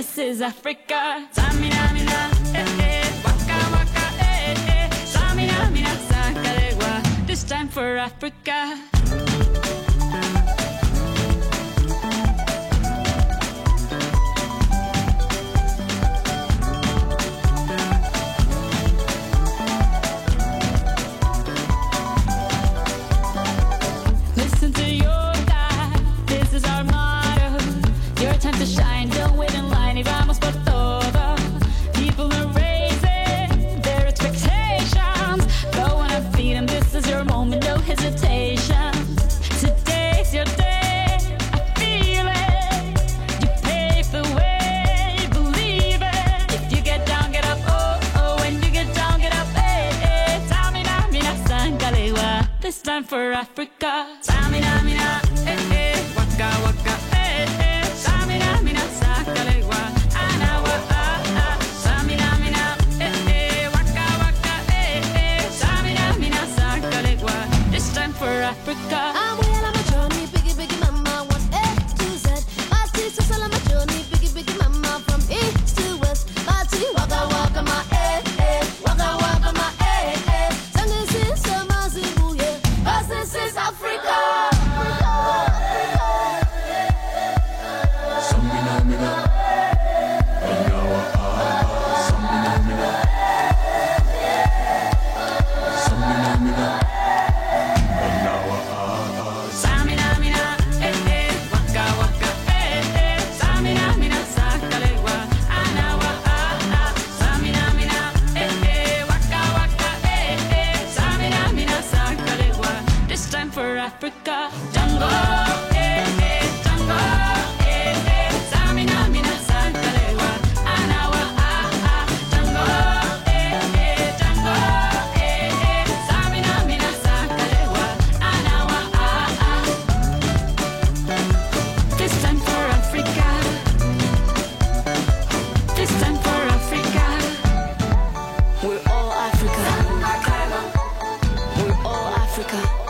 this is Africa. Time it's time for Africa. Samina, mina. Africa.